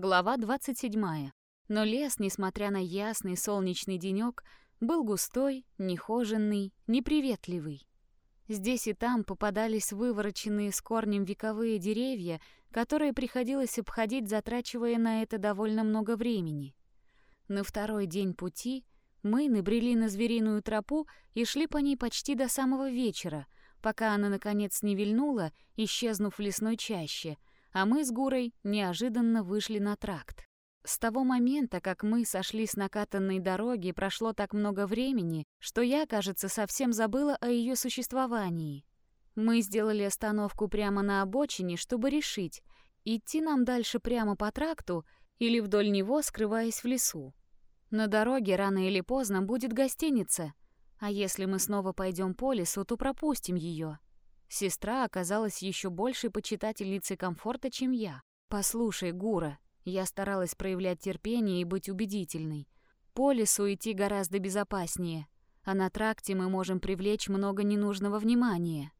Глава 27. Но лес, несмотря на ясный солнечный денёк, был густой, нехоженный, неприветливый. Здесь и там попадались вывороченные с корнем вековые деревья, которые приходилось обходить, затрачивая на это довольно много времени. На второй день пути мы набрели на звериную тропу и шли по ней почти до самого вечера, пока она, наконец, не вильнула, исчезнув в лесной чаще, а мы с Гурой неожиданно вышли на тракт. С того момента, как мы сошли с накатанной дороги, прошло так много времени, что я, кажется, совсем забыла о ее существовании. Мы сделали остановку прямо на обочине, чтобы решить, идти нам дальше прямо по тракту или вдоль него, скрываясь в лесу. На дороге рано или поздно будет гостиница, а если мы снова пойдем по лесу, то пропустим ее. Сестра оказалась еще большей почитательницей комфорта, чем я. «Послушай, Гура, я старалась проявлять терпение и быть убедительной. По лесу идти гораздо безопаснее, а на тракте мы можем привлечь много ненужного внимания.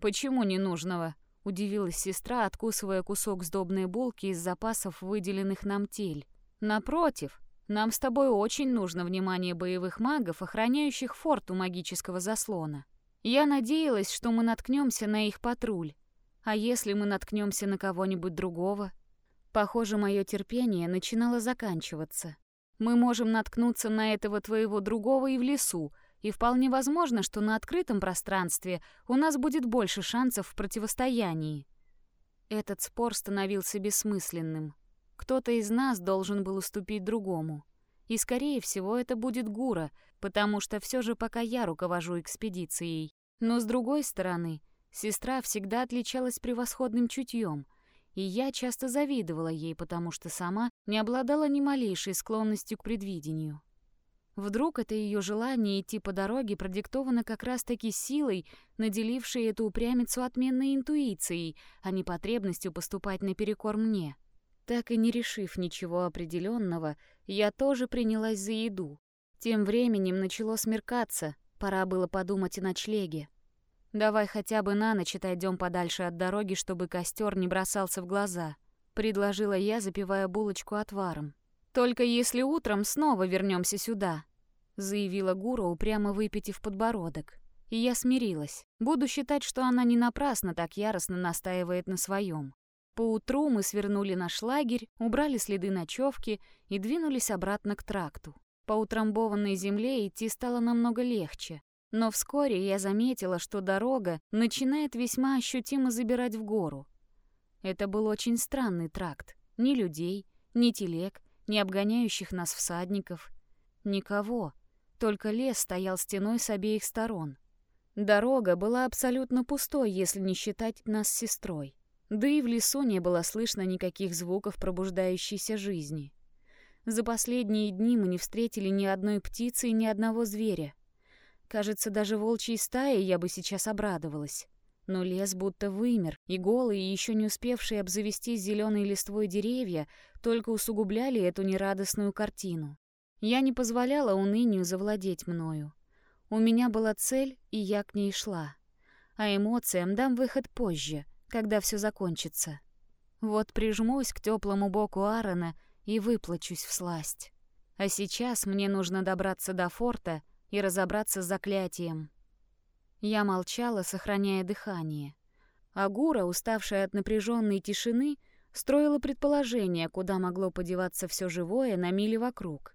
Почему ненужного? удивилась сестра, откусывая кусок сдобной булки из запасов выделенных нам тель. Напротив, нам с тобой очень нужно внимание боевых магов, охраняющих форт у магического заслона. Я надеялась, что мы наткнемся на их патруль. А если мы наткнемся на кого-нибудь другого? Похоже, мое терпение начинало заканчиваться. Мы можем наткнуться на этого твоего другого и в лесу, и вполне возможно, что на открытом пространстве у нас будет больше шансов в противостоянии. Этот спор становился бессмысленным. Кто-то из нас должен был уступить другому. И, скорее всего, это будет Гура, потому что все же пока я руковожу экспедицией. Но, с другой стороны, сестра всегда отличалась превосходным чутьем — и я часто завидовала ей, потому что сама не обладала ни малейшей склонностью к предвидению. Вдруг это ее желание идти по дороге продиктовано как раз-таки силой, наделившей эту упрямицу отменной интуицией, а не потребностью поступать наперекор мне. Так и не решив ничего определенного, я тоже принялась за еду. Тем временем начало смеркаться, пора было подумать о ночлеге. Давай хотя бы на ночь отойдем подальше от дороги, чтобы костер не бросался в глаза, предложила я, запивая булочку отваром. Только если утром снова вернемся сюда, заявила Гура, упрямо выпитив подбородок. И я смирилась. Буду считать, что она не напрасно так яростно настаивает на своем. Поутру мы свернули наш лагерь, убрали следы ночевки и двинулись обратно к тракту. По утрамбованной земле идти стало намного легче. Но вскоре я заметила, что дорога начинает весьма ощутимо забирать в гору. Это был очень странный тракт. Ни людей, ни телег, ни обгоняющих нас всадников. Никого. Только лес стоял стеной с обеих сторон. Дорога была абсолютно пустой, если не считать нас с сестрой. Да и в лесу не было слышно никаких звуков пробуждающейся жизни. За последние дни мы не встретили ни одной птицы и ни одного зверя. Кажется, даже волчьей стаи я бы сейчас обрадовалась. Но лес будто вымер, и голые, еще не успевшие обзавестись зеленой листвой деревья, только усугубляли эту нерадостную картину. Я не позволяла унынию завладеть мною. У меня была цель, и я к ней шла. А эмоциям дам выход позже, когда все закончится. Вот прижмусь к теплому боку Аарона и выплачусь в сласть. А сейчас мне нужно добраться до форта — и разобраться с заклятием. Я молчала, сохраняя дыхание. Агура, уставшая от напряженной тишины, строила предположение, куда могло подеваться все живое на миле вокруг.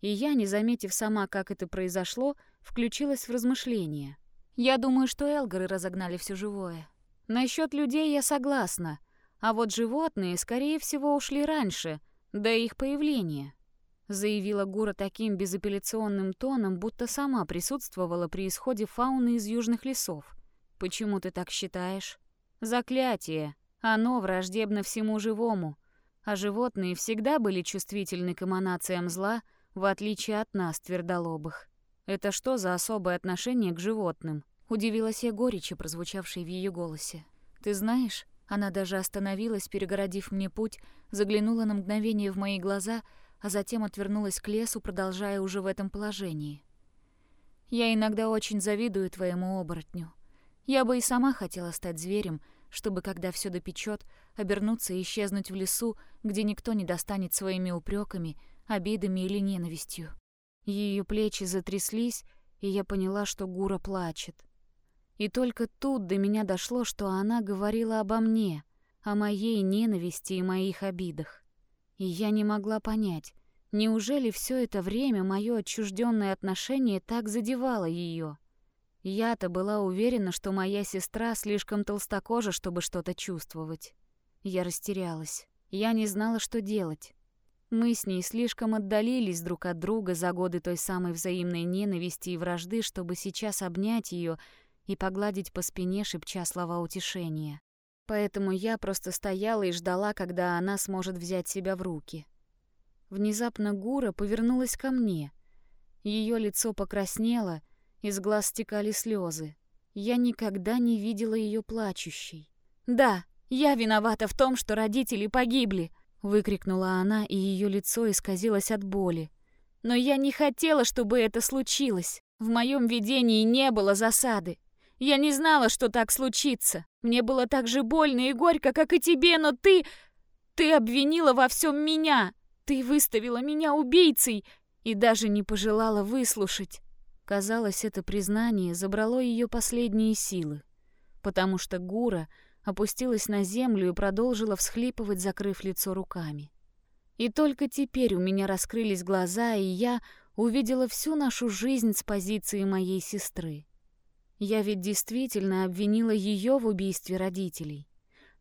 И я, не заметив сама, как это произошло, включилась в размышления. Я думаю, что Элгары разогнали все живое. Насчет людей я согласна, а вот животные, скорее всего, ушли раньше, до их появления заявила Гура таким безапелляционным тоном, будто сама присутствовала при исходе фауны из южных лесов. Почему ты так считаешь? Заклятие. Оно враждебно всему живому, а животные всегда были чувствительны к эманациям зла, в отличие от нас, твердолобых. Это что за особое отношение к животным? Удивилась я горечи, прозвучавшей в ее голосе. Ты знаешь, она даже остановилась, перегородив мне путь, заглянула на мгновение в мои глаза — а затем отвернулась к лесу, продолжая уже в этом положении. «Я иногда очень завидую твоему оборотню. Я бы и сама хотела стать зверем, чтобы, когда все допечет, обернуться и исчезнуть в лесу, где никто не достанет своими упреками, обидами или ненавистью. Ее плечи затряслись, и я поняла, что Гура плачет. И только тут до меня дошло, что она говорила обо мне, о моей ненависти и моих обидах. И я не могла понять, неужели все это время мое отчужденное отношение так задевало ее. Я-то была уверена, что моя сестра слишком толстокожа, чтобы что-то чувствовать. Я растерялась. Я не знала, что делать. Мы с ней слишком отдалились друг от друга за годы той самой взаимной ненависти и вражды, чтобы сейчас обнять ее и погладить по спине, шепча слова утешения. Поэтому я просто стояла и ждала, когда она сможет взять себя в руки. Внезапно Гура повернулась ко мне. Ее лицо покраснело, из глаз стекали слезы. Я никогда не видела ее плачущей. «Да, я виновата в том, что родители погибли!» выкрикнула она, и ее лицо исказилось от боли. «Но я не хотела, чтобы это случилось. В моем видении не было засады. Я не знала, что так случится. Мне было так же больно и горько, как и тебе, но ты... Ты обвинила во всем меня. Ты выставила меня убийцей и даже не пожелала выслушать. Казалось, это признание забрало ее последние силы, потому что Гура опустилась на землю и продолжила всхлипывать, закрыв лицо руками. И только теперь у меня раскрылись глаза, и я увидела всю нашу жизнь с позиции моей сестры. Я ведь действительно обвинила ее в убийстве родителей.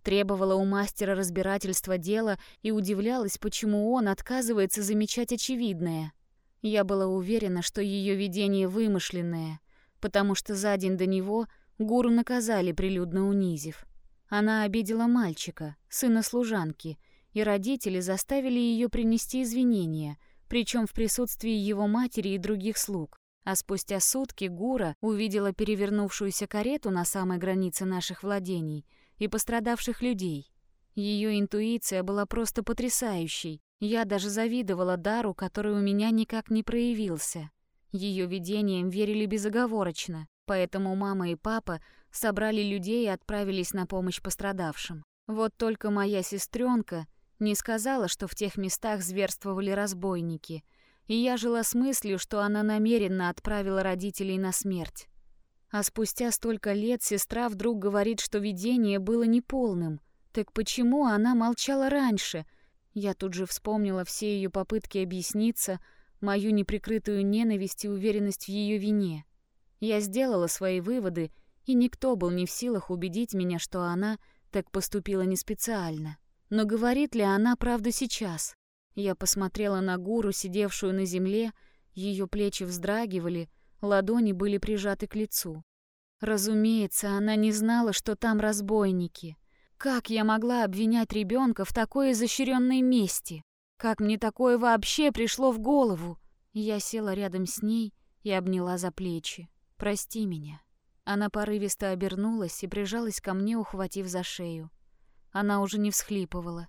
Требовала у мастера разбирательства дела и удивлялась, почему он отказывается замечать очевидное. Я была уверена, что ее видение вымышленное, потому что за день до него гуру наказали, прилюдно унизив. Она обидела мальчика, сына служанки, и родители заставили ее принести извинения, причем в присутствии его матери и других слуг. А спустя сутки Гура увидела перевернувшуюся карету на самой границе наших владений и пострадавших людей. Ее интуиция была просто потрясающей. Я даже завидовала дару, который у меня никак не проявился. Ее видениям верили безоговорочно, поэтому мама и папа собрали людей и отправились на помощь пострадавшим. Вот только моя сестренка не сказала, что в тех местах зверствовали разбойники — и я жила с мыслью, что она намеренно отправила родителей на смерть. А спустя столько лет сестра вдруг говорит, что видение было неполным. Так почему она молчала раньше? Я тут же вспомнила все ее попытки объясниться, мою неприкрытую ненависть и уверенность в ее вине. Я сделала свои выводы, и никто был не в силах убедить меня, что она так поступила не специально. Но говорит ли она правду сейчас? Я посмотрела на гуру, сидевшую на земле, ее плечи вздрагивали, ладони были прижаты к лицу. Разумеется, она не знала, что там разбойники. Как я могла обвинять ребенка в такой изощренной мести? Как мне такое вообще пришло в голову? Я села рядом с ней и обняла за плечи. «Прости меня». Она порывисто обернулась и прижалась ко мне, ухватив за шею. Она уже не всхлипывала.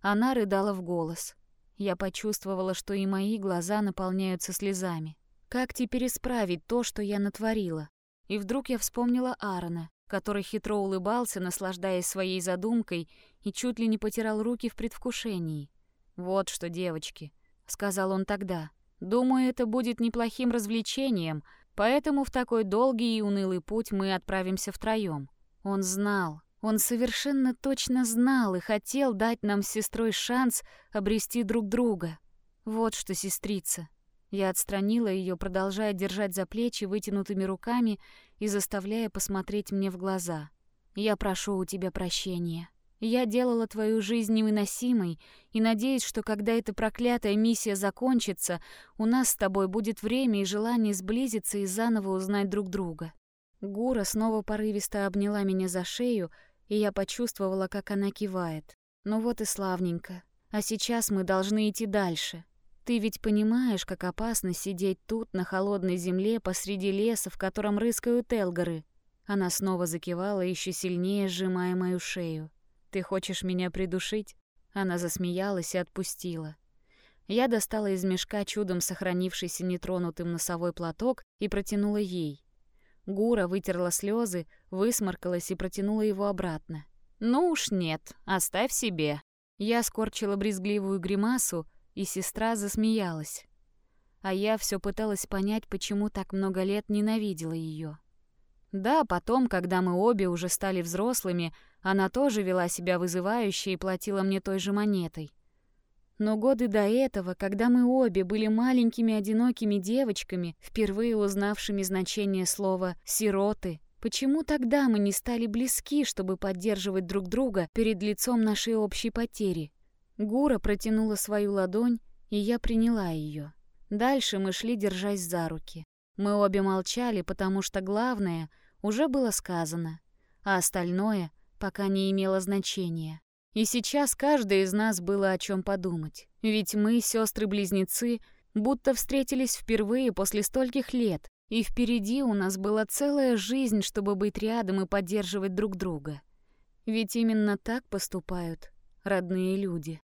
Она рыдала в голос. Я почувствовала, что и мои глаза наполняются слезами. Как теперь исправить то, что я натворила? И вдруг я вспомнила Аарона, который хитро улыбался, наслаждаясь своей задумкой, и чуть ли не потирал руки в предвкушении. «Вот что, девочки», — сказал он тогда, — «думаю, это будет неплохим развлечением, поэтому в такой долгий и унылый путь мы отправимся втроем». Он знал, он совершенно точно знал и хотел дать нам с сестрой шанс обрести друг друга. Вот что, сестрица. Я отстранила ее, продолжая держать за плечи вытянутыми руками и заставляя посмотреть мне в глаза. Я прошу у тебя прощения. Я делала твою жизнь невыносимой и надеюсь, что когда эта проклятая миссия закончится, у нас с тобой будет время и желание сблизиться и заново узнать друг друга. Гура снова порывисто обняла меня за шею, и я почувствовала, как она кивает. Ну вот и славненько. А сейчас мы должны идти дальше. Ты ведь понимаешь, как опасно сидеть тут, на холодной земле, посреди леса, в котором рыскают элгары. Она снова закивала, еще сильнее сжимая мою шею. «Ты хочешь меня придушить?» Она засмеялась и отпустила. Я достала из мешка чудом сохранившийся нетронутым носовой платок и протянула ей. Гура вытерла слезы, высморкалась и протянула его обратно. «Ну уж нет, оставь себе». Я скорчила брезгливую гримасу, и сестра засмеялась. А я все пыталась понять, почему так много лет ненавидела ее. Да, потом, когда мы обе уже стали взрослыми, она тоже вела себя вызывающе и платила мне той же монетой. Но годы до этого, когда мы обе были маленькими одинокими девочками, впервые узнавшими значение слова «сироты», почему тогда мы не стали близки, чтобы поддерживать друг друга перед лицом нашей общей потери? Гура протянула свою ладонь, и я приняла ее. Дальше мы шли, держась за руки. Мы обе молчали, потому что главное уже было сказано, а остальное пока не имело значения. И сейчас каждый из нас было о чем подумать. Ведь мы, сестры-близнецы, будто встретились впервые после стольких лет, и впереди у нас была целая жизнь, чтобы быть рядом и поддерживать друг друга. Ведь именно так поступают родные люди.